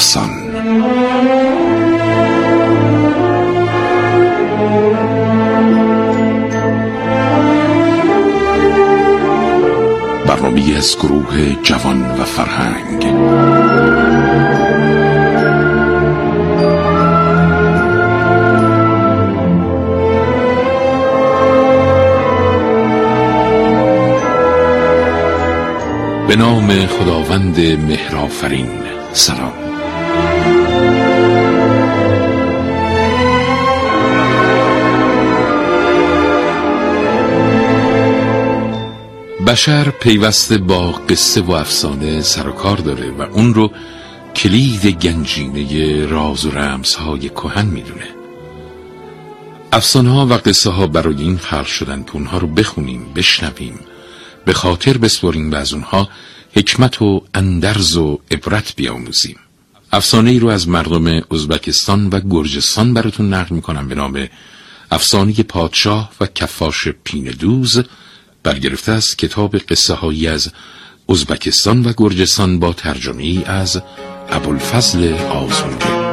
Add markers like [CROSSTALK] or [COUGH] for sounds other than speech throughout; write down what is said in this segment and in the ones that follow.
افسان. برنامه از گروه جوان و فرهنگ. به نام خداوند مهرافرین سلام. بشر پیوسته با قصه و افسانه سر و کار داره و اون رو کلید گنجینه راز و رمزهای کهن می‌دونه. افسانه ها و قصه ها برای این خلق شدن که اونها رو بخونیم بشنویم به خاطر بسپریم و از اونها حکمت و اندرز و عبرت بیاموزیم. افسانه ای رو از مردم ازبکستان و گرجستان براتون نقل می‌کنم به نام افسانه پادشاه و کفاش پیندوز برگرفته از کتاب قصه هایی از ازبکستان و گرجستان با ترجمه ای از ابوالفضل آزموده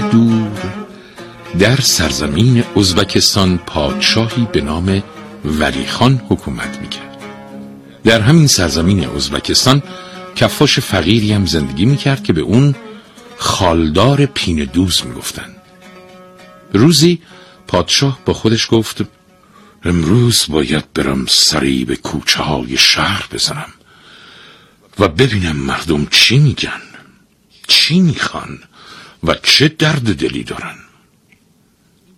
دور در سرزمین ازبکستان پادشاهی به نام ولیخان حکومت می‌کرد. در همین سرزمین ازبکستان کفاش فقیری هم زندگی می‌کرد که به اون خالدار پین دوز می‌گفتن روزی پادشاه با خودش گفت امروز باید برم سری به کوچه های شهر بزنم و ببینم مردم چی میگن چی می‌خوان. و چه درد دلی دارن.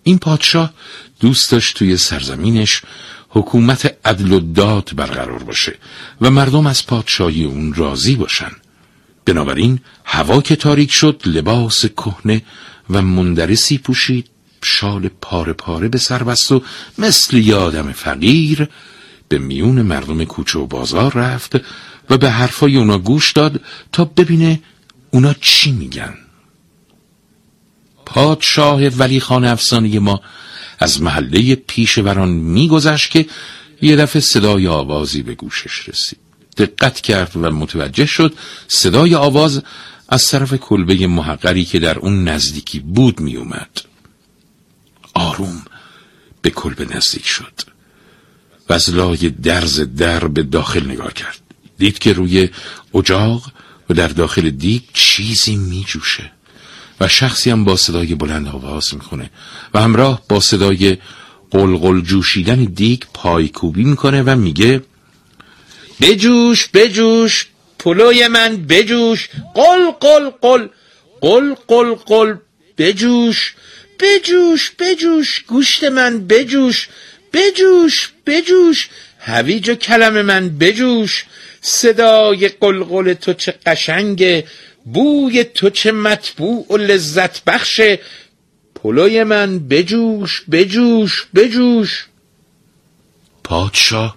این پادشاه دوست داشت توی سرزمینش حکومت عدل و داد برقرار باشه و مردم از پادشاهی اون راضی باشن. بنابراین هوا که تاریک شد لباس کهنه و مندرسی پوشید شال پاره پاره به سر بست و مثل یادم فقیر به میون مردم کوچه و بازار رفت و به حرفای اونا گوش داد تا ببینه اونا چی میگن. پادشاه ولی خان افسانه ما از محله پیشوران میگذشت که یه دفعه صدای آوازی به گوشش رسید. دقت کرد و متوجه شد صدای آواز از طرف کلبه محقری که در اون نزدیکی بود میومد آروم به کلبه نزدیک شد و از لای درز در به داخل نگاه کرد. دید که روی اجاق و در داخل دیگ چیزی میجوشه. و شخصی هم با صدای بلند آواز می‌کنه و همراه با صدای قلقل جوشیدن دیگ پایکوبی می‌کنه و میگه بجوش بجوش پلوی من بجوش قل قل قل قل قل قل بجوش بجوش بجوش گوشت من بجوش بجوش بجوش هویج کلم من بجوش صدای قلقل تو چه قشنگه بوی تو چه مطبوع و لذت بخشه پلوی من بجوش بجوش بجوش. پادشاه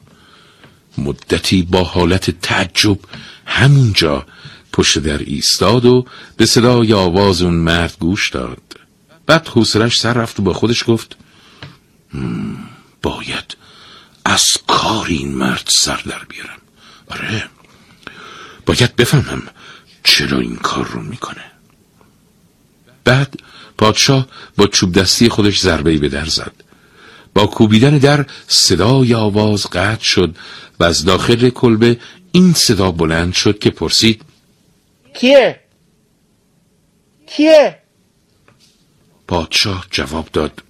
مدتی با حالت تعجب همونجا پشت در ایستاد و به صدای آواز اون مرد گوش داد. بعد حوصلش سر رفت و با خودش گفت باید از کار این مرد سر در بیارم. آره باید بفهمم. چرا این کار رو می‌کنه بعد پادشاه با چوب دستی خودش ضربه به در زد با کوبیدن در صدای آواز قطع شد و از داخل کلبه این صدا بلند شد که پرسید کیه؟ کیه؟ پادشاه جواب داد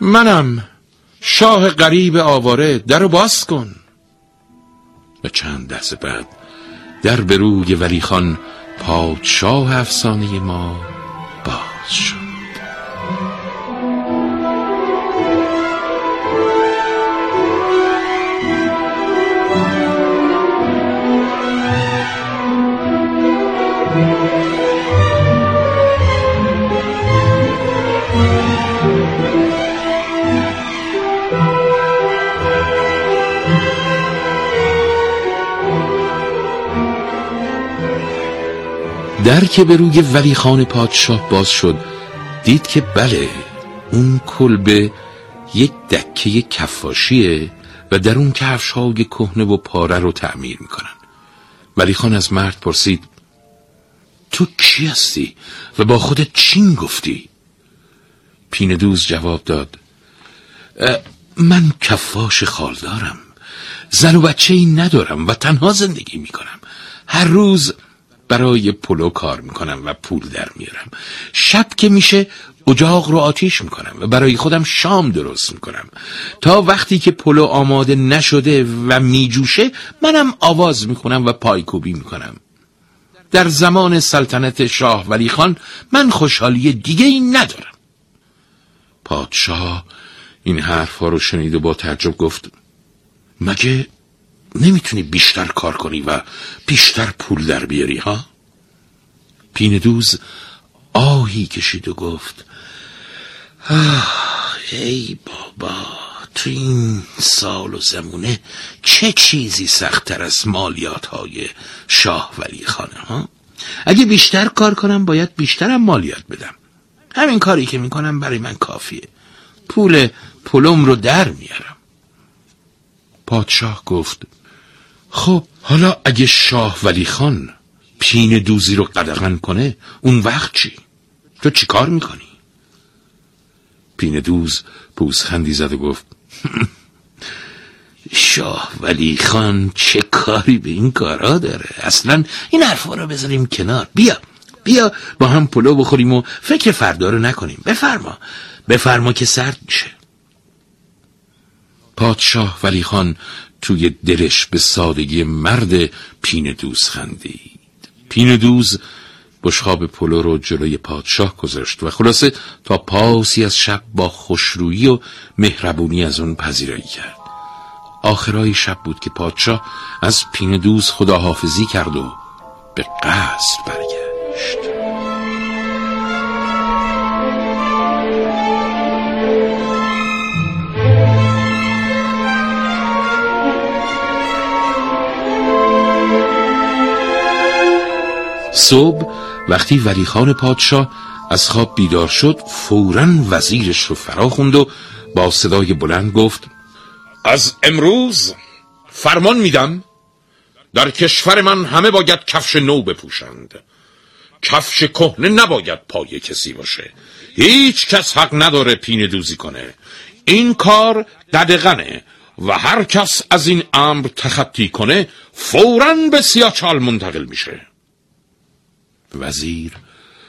منم شاه غریب آواره درو باز کن و چند لحظه بعد در به روی ولی خان پادشاه افسانه ما باز شد. در که به روی ولی خان پادشاه باز شد دید که بله اون کلبه یک دکه کفاشیه و در اون کفش های کهنه و پاره رو تعمیر می‌کنن. ولی خان از مرد پرسید تو کی هستی و با خودت چین گفتی؟ پین دوز جواب داد من کفاش خالدارم زن و بچه ای ندارم و تنها زندگی می‌کنم. هر روز برای پلو کار می‌کنم و پول در میارم. شب که میشه اجاق رو آتیش می‌کنم و برای خودم شام درست می‌کنم. تا وقتی که پلو آماده نشده و میجوشه منم آواز می‌کنم و پایکوبی می‌کنم. در زمان سلطنت شاه ولی خان من خوشحالی دیگه ای ندارم. پادشاه این حرفها رو شنید و با تعجب گفت مگه نمی‌تونی بیشتر کار کنی و بیشتر پول در بیاری ها؟ پین دوز آهی کشید و گفت آه ای بابا تو این سال و زمونه چه چیزی سختتر از مالیات های شاه ولی خانه ها؟ اگه بیشتر کار کنم باید بیشترم مالیات بدم همین کاری که می‌کنم برای من کافیه پول پولم رو در میارم پادشاه گفت خب حالا اگه شاه ولی خان پین دوزی رو قدغن کنه اون وقت چی؟ تو چی کار می‌کنی؟ پین دوز پوزخندی زد و گفت [LAUGHS] شاه ولی خان چه کاری به این کارا داره؟ اصلا این حرفا رو بذاریم کنار. بیا بیا با هم پلو بخوریم و فکر فردا رو نکنیم. بفرما. بفرما که سرد میشه. پادشاه ولی خان توی دلش به سادگی مرد پین دوز خندید. پین دوز بشخاب پلو رو جلوی پادشاه گذاشت و خلاصه تا پاسی از شب با خوشرویی و مهربونی از اون پذیرایی کرد. آخرای شب بود که پادشاه از پین دوز خداحافظی کرد و به قصر برگشت. صبح وقتی ولیخان پادشاه از خواب بیدار شد فورا وزیرش رو فرا خوند و با صدای بلند گفت از امروز فرمان میدم در کشور من همه باید کفش نو بپوشند. کفش کهنه نباید پای کسی باشه. هیچ کس حق نداره پینه دوزی کنه. این کار ددغنه و هر کس از این امر تخطی کنه فورا به سیاچال منتقل میشه. وزیر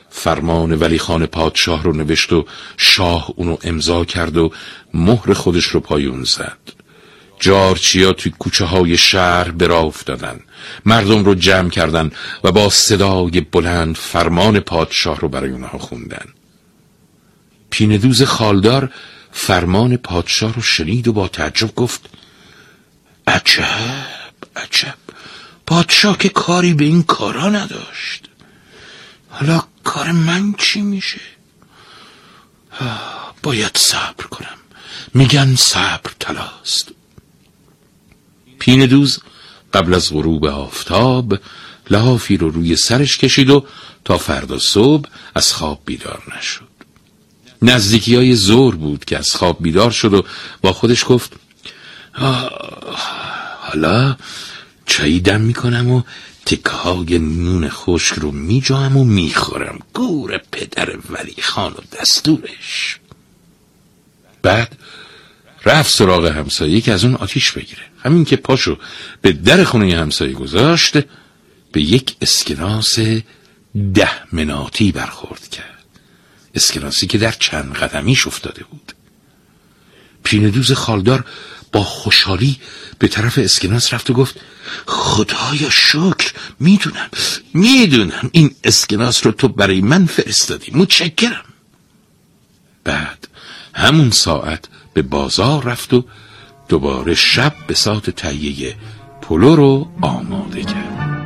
فرمان ولی خان پادشاه رو نوشت و شاه اونو امضا کرد و مهر خودش رو پایون زد. جارچیا توی کوچه های شهر به افتادن مردم رو جمع کردن و با صدای بلند فرمان پادشاه رو برای اونها خوندن. پیندوز خالدار فرمان پادشاه رو شنید و با تعجب گفت عجب عجب. پادشاه که کاری به این کارا نداشت. حالا کار من چی میشه؟ باید صبر کنم. میگن صبر تلاست پین دوز قبل از غروب آفتاب لحافی رو روی سرش کشید و تا فردا صبح از خواب بیدار نشد. نزدیکی های زور بود که از خواب بیدار شد و با خودش گفت حالا چایی دم می‌کنم و تکه نون خشک رو میجام و می‌خورم. گور پدر ولی خان و دستورش. بعد رفت سراغ همسایه که از اون آتیش بگیره. همین که پاشو به در خونه همسایه گذاشت به یک اسکناس ده مناتی برخورد کرد. اسکناسی که در چند قدمیش افتاده بود. پیندوز خالدار با خوشحالی به طرف اسکناس رفت و گفت خدایا شکر می‌دونم می‌دونم این اسکناس رو تو برای من فرستادی متشکرم. بعد همون ساعت به بازار رفت و دوباره شب به ساعت تهیه پلو رو آماده کرد.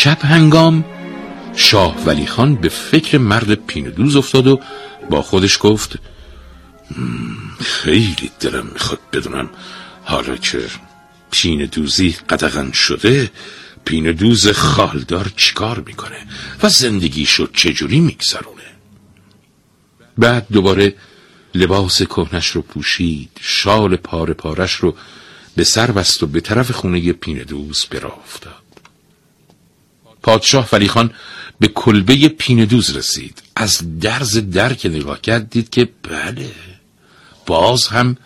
شب هنگام شاه ولی خان به فکر مرد پیندوز افتاد و با خودش گفت خیلی دلم می‌خواد بدونم حالا که پین دوزی قدغن شده پین دوز خالدار چیکار می‌کنه و زندگیشو چجوری میگذرونه؟ بعد دوباره لباس کهنش رو پوشید شال پاره پارش رو به سر بست و به طرف خونه پین دوز پادشاه ولی خان به کلبه پین دوز رسید از درز در که نگاه کرد دید که بله باز هم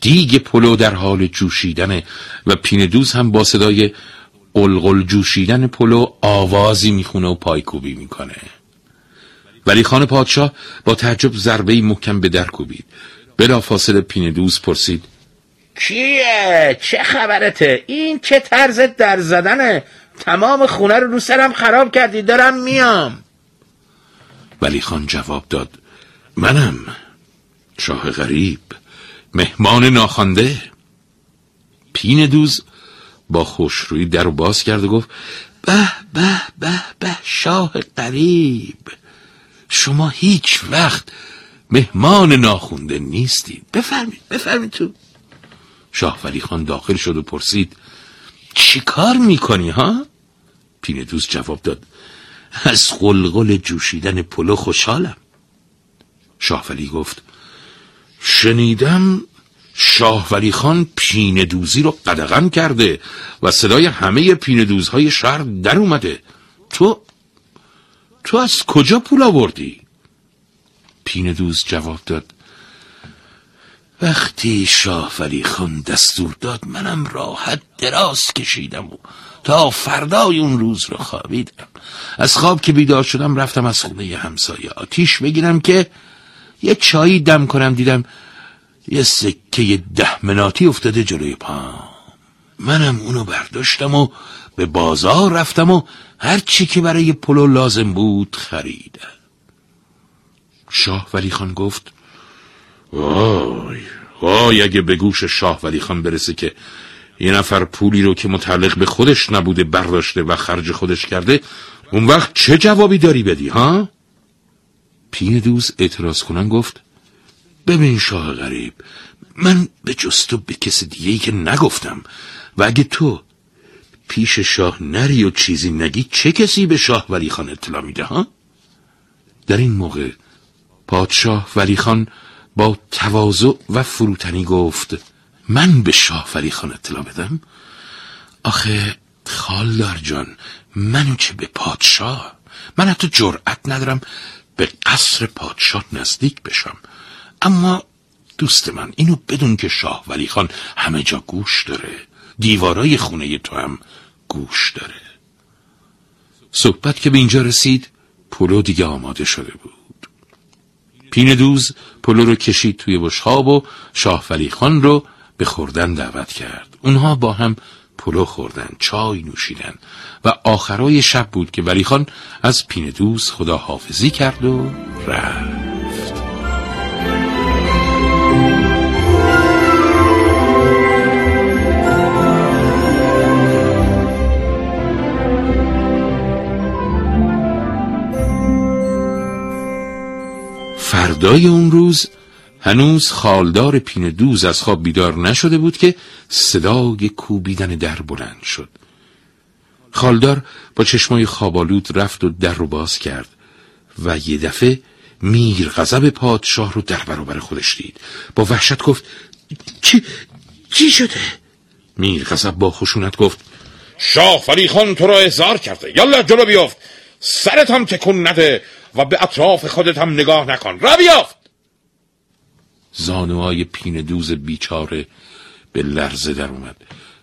دیگ پلو در حال جوشیدن و پین دوز هم با صدای قلقل جوشیدن پلو آوازی می‌خونه و پایکوبی می‌کنه ولی خان پادشاه با تعجب ضربه محکم به در کوبید بلا فاصله پین دوز پرسید کیه؟ چه خبرته؟ این چه طرز در زدنه؟ تمام خونه رو رو سرم خراب کردی دارم میام. ولی خان جواب داد منم شاه غریب مهمان ناخوانده. پین دوز با خوشرویی در و باز کرد و گفت به به به به شاه غریب. شما هیچ وقت مهمان ناخونده نیستید. بفرمید بفرمید تو. شاه ولی خان داخل شد و پرسید چی کار می‌کنی ها؟ پین دوست جواب داد از قلقل جوشیدن پلو خوشحالم شاه ولی گفت شنیدم شاه ولی خان پین دوزی رو قدغن کرده و صدای همه پین دوزهای شهر در اومده تو تو از کجا پول آوردی؟ پین دوز جواب داد وقتی شاه ولی خان دستور داد منم راحت دراز کشیدم و تا فردای اون روز رو خوابیدم. از خواب که بیدار شدم رفتم از خونه همسایه آتیش بگیرم که یه چایی دم کنم. دیدم یه سکه ده مناتی افتاده جلوی پام. منم اونو برداشتم و به بازار رفتم و هر چی که برای پلو لازم بود خریدم. شاه ولی خان گفت وای وای اگه به گوش شاه ولی خان برسه که یه نفر پولی رو که متعلق به خودش نبوده برداشته و خرج خودش کرده اون وقت چه جوابی داری بدی ها؟ پین دوز اعتراض کنن گفت ببین شاه غریب من به جستو به کس دیگه که نگفتم و اگه تو پیش شاه نری و چیزی نگی چه کسی به شاه ولی خان اطلاع میده ها؟ در این موقع پادشاه ولی خان با تواضع و فروتنی گفت من به شاه خان اطلاع بدم؟ آخه خالدار جان منو چه به پادشاه؟ من حتی جرأت ندارم به قصر پادشاه نزدیک بشم. اما دوست من اینو بدون که شاه ولی خان همه جا گوش داره دیوارای خونه تو هم گوش داره. صحبت که به اینجا رسید پلو دیگه آماده شده بود. پین دوز پلو رو کشید توی بشخاب و شاه ولی خان رو به خوردن دعوت کرد. اونها با هم پلو خوردن چای نوشیدن و آخرای شب بود که ولی خان از پین دوز خدا حافظی کرد و رفت. فردای اون روز هنوز خالدار پین دوز از خواب بیدار نشده بود که صدای کوبیدن در بلند شد. خالدار با چشمای خوابالود رفت و در رو باز کرد و یه دفعه میر غضب پادشاه رو در برابر خودش دید. با وحشت گفت چی چی شده؟ میر غضب با خشونت گفت شاه فری خان تو را احضار کرده. یالا جلو بیافت. سرت هم تکون نده. و به اطراف خودت هم نگاه نکن. را بیافت! زانوهای پین دوز بیچاره به لرزه در اومد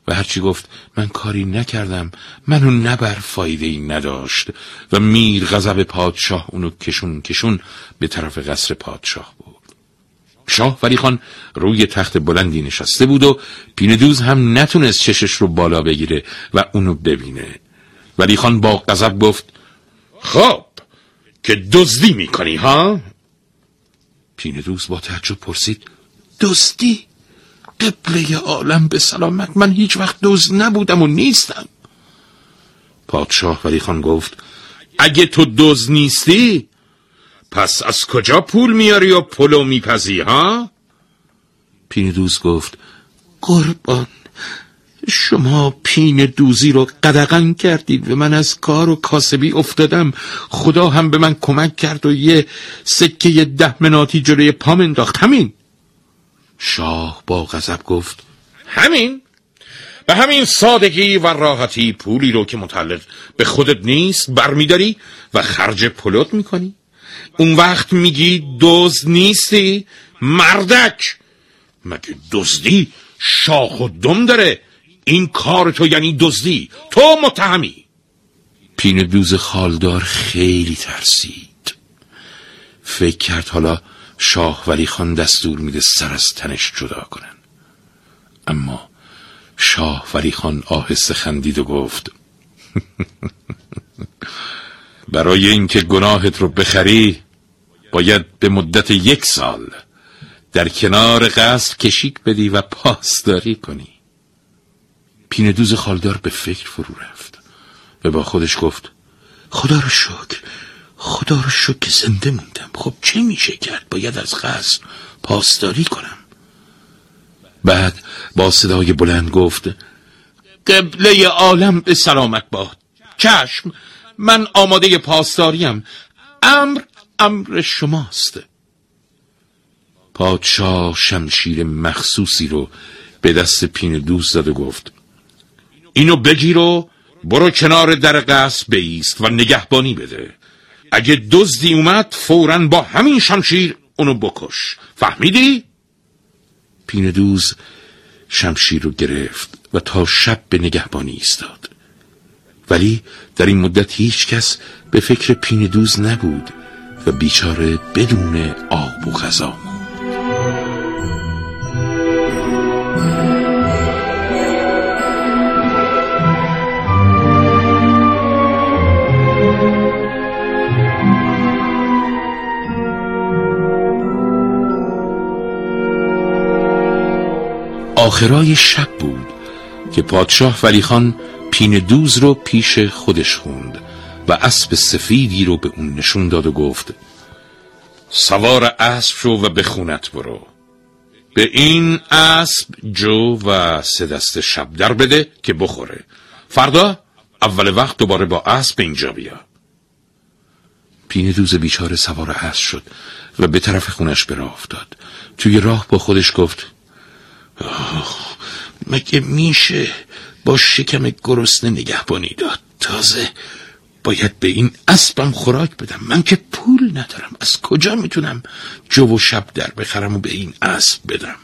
و هرچی گفت من کاری نکردم منو نبر فایده ای نداشت و میر غضب پادشاه اونو کشون کشون به طرف قصر پادشاه بود شاه ولی خان روی تخت بلندی نشسته بود و پیندوز هم نتونست چشش رو بالا بگیره و اونو ببینه. ولی خان با غضب گفت خب که دزدی می‌کنی ها؟ پیندوز با تعجب پرسید دزدی؟ قبله عالم به سلامت من هیچ وقت دوز نبودم و نیستم. پادشاه ولی خان گفت اگه تو دوز نیستی پس از کجا پول میاری و پلو میپزی ها؟ پین دوز گفت قربان شما پین دوزی رو قدغن کردید و من از کار و کاسبی افتادم. خدا هم به من کمک کرد و یه سکه ده مناتی جلوی پام انداخت. همین. شاه با غضب گفت همین. به همین سادگی و راحتی پولی رو که متعلق به خودت نیست برمیداری و خرج پلوت می‌کنی. اون وقت میگی دوز نیستی؟ مردک. مگه دزدی شاخ و دم داره؟ این کار تو یعنی دزدی. تو متهمی. پین دوز خالدار خیلی ترسید. فکر کرد حالا شاه ولی خان دستور میده سر از تنش جدا کنن. اما شاه ولی خان آهسته خندید و گفت [LAUGHS] برای اینکه گناهت رو بخری باید به مدت یک سال در کنار قصر کشیک بدی و پاسداری کنی. پیندوز خالدار به فکر فرو رفت و با خودش گفت خدا رو شکر خدا رو شکر که زنده موندم. خب چه میشه کرد؟ باید از قصر پاسداری کنم. بعد با صدای بلند گفت قبله عالم به سلامت باد. چشم من آماده پاسداریم. امر امر شماست. پادشاه شمشیر مخصوصی رو به دست پین دوست داد و گفت اینو بگیر و برو کنار در قصد بیست و نگهبانی بده. اگه دزدی اومد فورا با همین شمشیر اونو بکش. فهمیدی؟ پین دوز شمشیر رو گرفت و تا شب به نگهبانی ایستاد. ولی در این مدت هیچ کس به فکر پین دوز نبود و بیچاره بدون آب و غذا آخرای شب بود که پادشاه ولی خان پین دوز رو پیش خودش خوند و اسب سفیدی رو به اون نشون داد و گفت سوار اسب شو و به خونت برو. به این اسب جو و سه دست شب در بده که بخوره. فردا اول وقت دوباره با اسب اینجا بیا. پین دوز بیچاره سوار اسب شد و به طرف خونش به راه افتاد. توی راه با خودش گفت مگه میشه با شکم گرسنه نگهبانی داد؟ تازه باید به این اسبم خوراک بدم. من که پول ندارم. از کجا می‌تونم جو و شب در بخرم و به این اسب بدم؟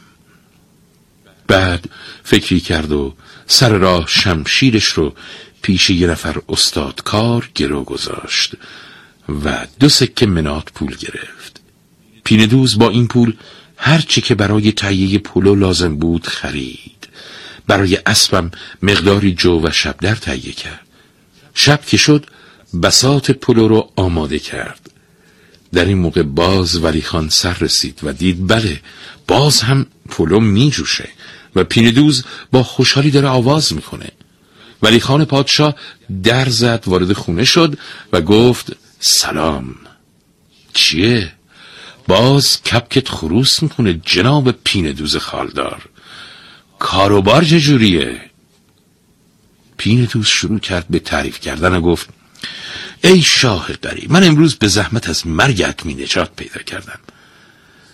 بعد فکری کرد و سر راه شمشیرش رو پیش یه نفر استادکار گرو گذاشت و دو سکه منات پول گرفت. پیندوز با این پول هرچی که برای تهیه پولو لازم بود خرید. برای اسبم مقداری جو و شب در تهیه کرد. شب که شد بسات پولو رو آماده کرد. در این موقع باز ولی خان سر رسید و دید بله باز هم پولو می جوشه و پیندوز با خوشحالی داره آواز می‌کنه. ولی خان پادشاه در زد وارد خونه شد و گفت سلام. چیه؟ باز کپکت خروس می‌کنه جناب پین دوز خالدار. کاروبار چجوریه؟ پین دوز شروع کرد به تعریف کردن و گفت ای شاه قری من امروز به زحمت از مرگ می نجات پیدا کردم.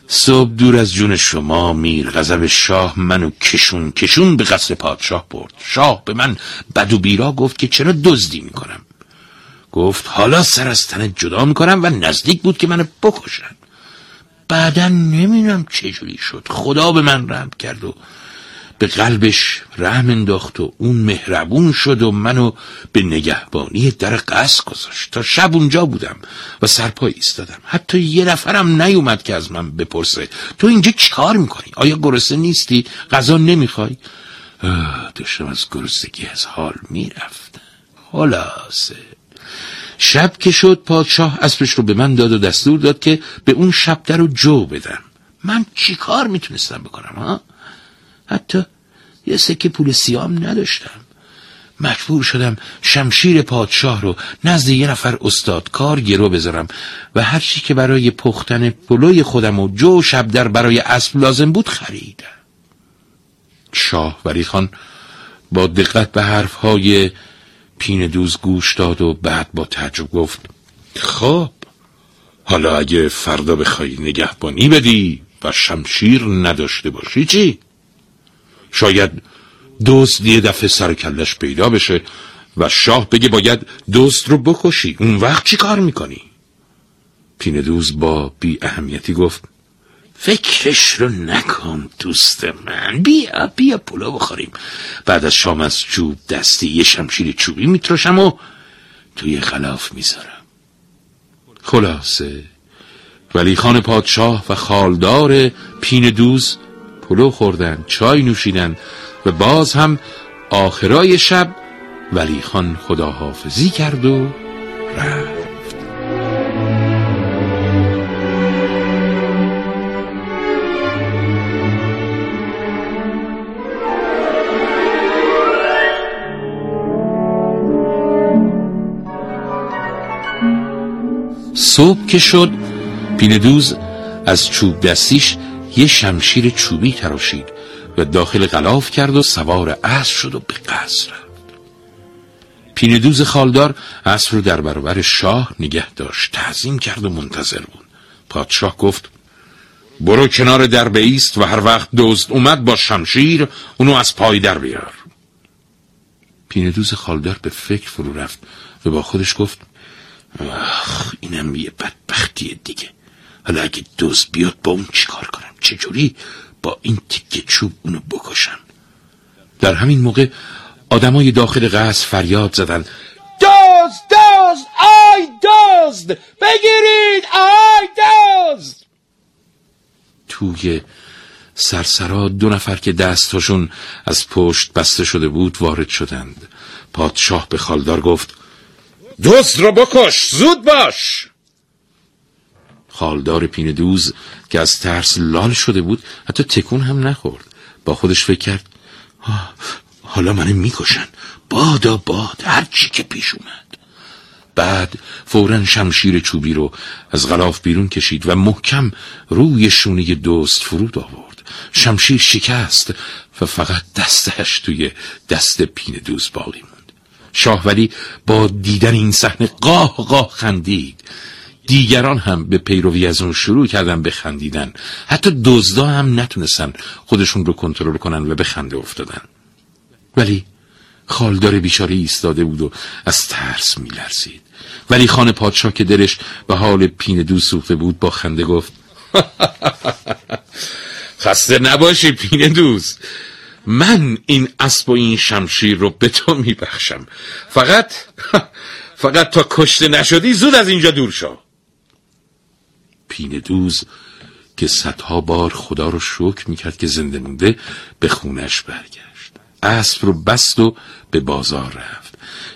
صبح دور از جون شما میر غضب شاه منو کشون کشون به قصر پادشاه برد. شاه به من بد و بیرا گفت که چرا دزدی می‌کنم. گفت حالا سر از تنت جدا می‌کنم و نزدیک بود که منو بکشن بعدا نمی‌دونم چجوری شد. خدا به من رحم کرد و به قلبش رحم انداخت و اون مهربون شد و منو به نگهبانی در قصد گذاشت. تا شب اونجا بودم و سرپا ایستادم. حتی یه نفرم نیومد که از من بپرسه. تو اینجا چیکار می‌کنی؟ آیا گرسنه نیستی؟ غذا نمی‌خوای؟ داشتم از گرسنگی از حال می‌رفتم. خلاصه. شب که شد پادشاه اسبش رو به من داد و دستور داد که به اون شب در رو جو بدم. من چی کار می‌تونستم بکنم ها؟ حتی یه سکه پول سیام نداشتم. مجبور شدم شمشیر پادشاه رو نزد یه نفر استادکار گرو بذارم و هر چی که برای پختن پلوی خودم و جو شب در برای اسب لازم بود خریدم. شاه ولی خان با دقت به حرفهای پین دوز گوش داد و بعد با تعجب گفت خب حالا اگه فردا بخوای نگهبانی بدی و شمشیر نداشته باشی چی؟ شاید دوست یه دفعه سر کلش پیدا بشه و شاه بگه باید دوست رو بکشی اون وقت چی کار می‌کنی؟ پین دوز با بی اهمیتی گفت فکرش رو نکن دوست من. بیا بیا پلو بخوریم. بعد از شام از چوب دستی یه شمشیر چوبی میتراشم و توی خلاف می‌ذارم. خلاصه. ولی خان پادشاه و خالدار پین دوز پلو خوردن چای نوشیدن و باز هم آخرای شب ولی خان خداحافظی کرد و رفت. صبح که شد پیندوز از چوب دستیش یه شمشیر چوبی تراشید و داخل غلاف کرد و سوار اسب شد و به قصر رفت. پیندوز خالدار اسب رو در برابر شاه نگه داشت تعظیم کرد و منتظر بود. پادشاه گفت برو کنار در ایست و هر وقت دوست اومد با شمشیر اونو از پای در بیار. پیندوز خالدار به فکر فرو رفت و با خودش گفت آخ اینم یه بدبختی دیگه. حالا اگه دوست بیاد با اون چیکار کنم؟ چجوری با این تیکه چوب اونو بکشم؟ در همین موقع آدمای داخل قصر فریاد زدن. دزد دزد آی دزد بگیرید آی دزد توی سرسرا دو نفر که دستاشون از پشت بسته شده بود وارد شدند. پادشاه به خالدار گفت دوست رو بکش زود باش. خالدار پین دوز که از ترس لال شده بود حتی تکون هم نخورد. با خودش فکر کرد حالا منو می‌کشن. بادا باد هر چی که پیش اومد. بعد فورا شمشیر چوبی رو از غلاف بیرون کشید و محکم روی شونه دوست فرود آورد. شمشیر شکست و فقط دستش توی دست پین دوز باقی شاه ولی با دیدن این صحنه قاه قاه خندید. دیگران هم به پیروی از اون شروع کردن به خندیدن. حتی دزدا هم نتونستن خودشون رو کنترل کنن و به خنده افتادن. ولی خالدار بیچاره ایستاده بود و از ترس میلرزید. ولی خان پادشاه که دلش به حال پین دو سوخته بود با خنده گفت [LAUGHS] خسته نباشی پین دوست. من این اسب و این شمشیر رو به تو میبخشم. فقط [LAUGHS] فقط تا کشته نشدی زود از اینجا دور شو. پین دوز که صدها بار خدا رو شکر می‌کرد که زنده مونده به خونش برگشت. اسب رو بست و به بازار رفت.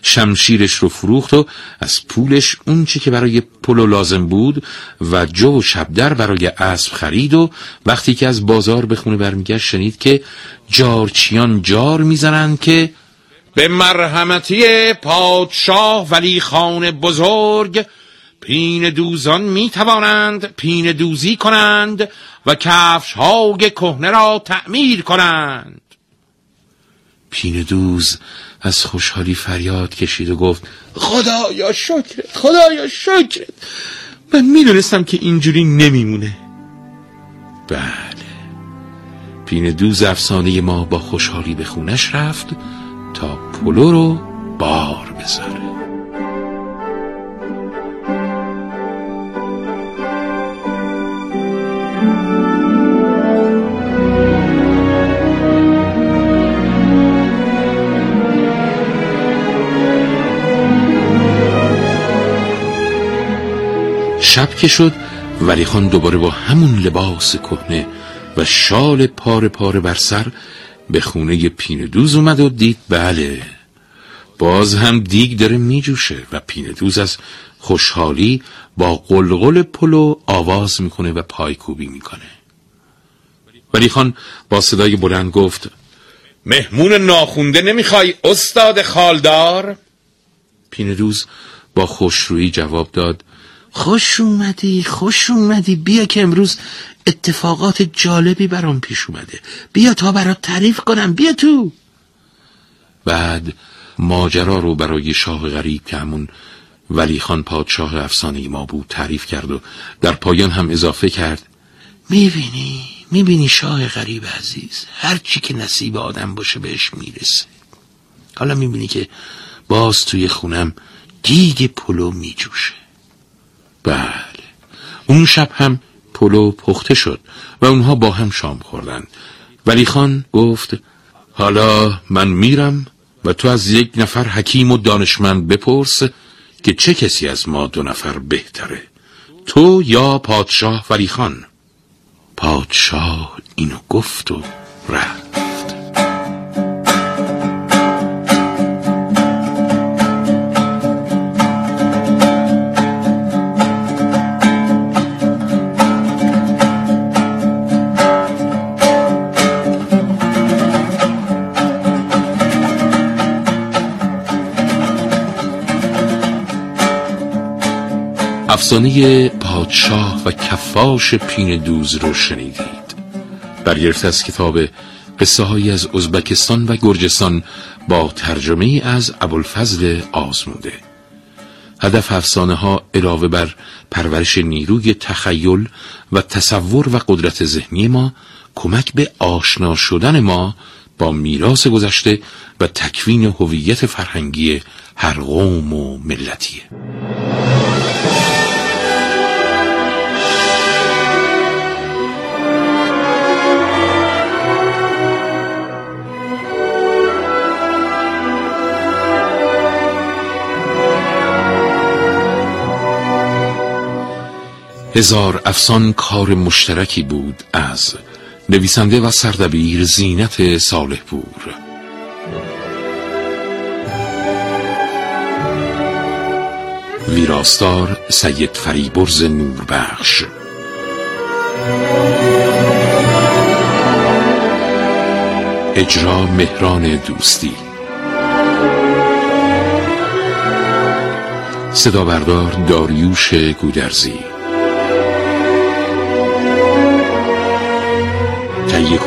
شمشیرش رو فروخت و از پولش اونچه که برای پلو لازم بود و جو و شبدر برای اسب خرید و وقتی که از بازار به خونه برمیگشت شنید که جارچیان جار می‌زنند که به مرحمتی پادشاه ولی خان بزرگ پین دوزان می توانند پین دوزی کنند و کفش های کهنه را تعمیر کنند. پین دوز از خوشحالی فریاد کشید و گفت خدایا شکرت خدایا شکرت من می‌دونستم که اینجوری نمیمونه. بله. پین دوز افسانه ما با خوشحالی به خونش رفت تا پلو رو بار بذاره. که شد ولی خان دوباره با همون لباس کهنه و شال پاره پاره بر سر به خونه پین دوز اومد و دید بله باز هم دیگ داره میجوشه و پین دوز از خوشحالی با قلقل پلو آواز می‌کنه و پایکوبی می‌کنه. ولی خان با صدای بلند گفت مهمون ناخونده نمی‌خوای استاد خالدار؟ پیندوز با خوشرویی جواب داد خوش اومدی خوش اومدی. بیا که امروز اتفاقات جالبی برام پیش اومده. بیا تا برات تعریف کنم. بیا تو. بعد ماجرا رو برای شاه غریب که همون ولی خان پادشاه افسانه ما بود تعریف کرد و در پایان هم اضافه کرد. می‌بینی می‌بینی شاه غریب عزیز هر چی که نصیب آدم باشه بهش می‌رسه. حالا می‌بینی که باز توی خونم دیگ پلو میجوشه. بله. اون شب هم پلو پخته شد و اونها با هم شام خوردن. ولی خان گفت حالا من میرم و تو از یک نفر حکیم و دانشمند بپرس که چه کسی از ما دو نفر بهتره تو یا پادشاه ولی خان. پادشاه اینو گفت و رفت. افسانه پادشاه و کفاش پین دوز رو شنیدید. برگرفته از کتاب قصه های از ازبکستان و گرجستان با ترجمه از ابوالفضل آزموده. هدف افسانه ها علاوه بر پرورش نیروی تخیل و تصور و قدرت ذهنی ما کمک به آشنا شدن ما با میراث گذشته و تکوین هویت فرهنگی هر قوم و ملتیه. هزار افسان کار مشترکی بود از نویسنده و سردبیر زینت صالح پور ویراستار سید فریبرز نوربخش. اجرا مهران دوستی. صدا بردار داریوش گودرزی.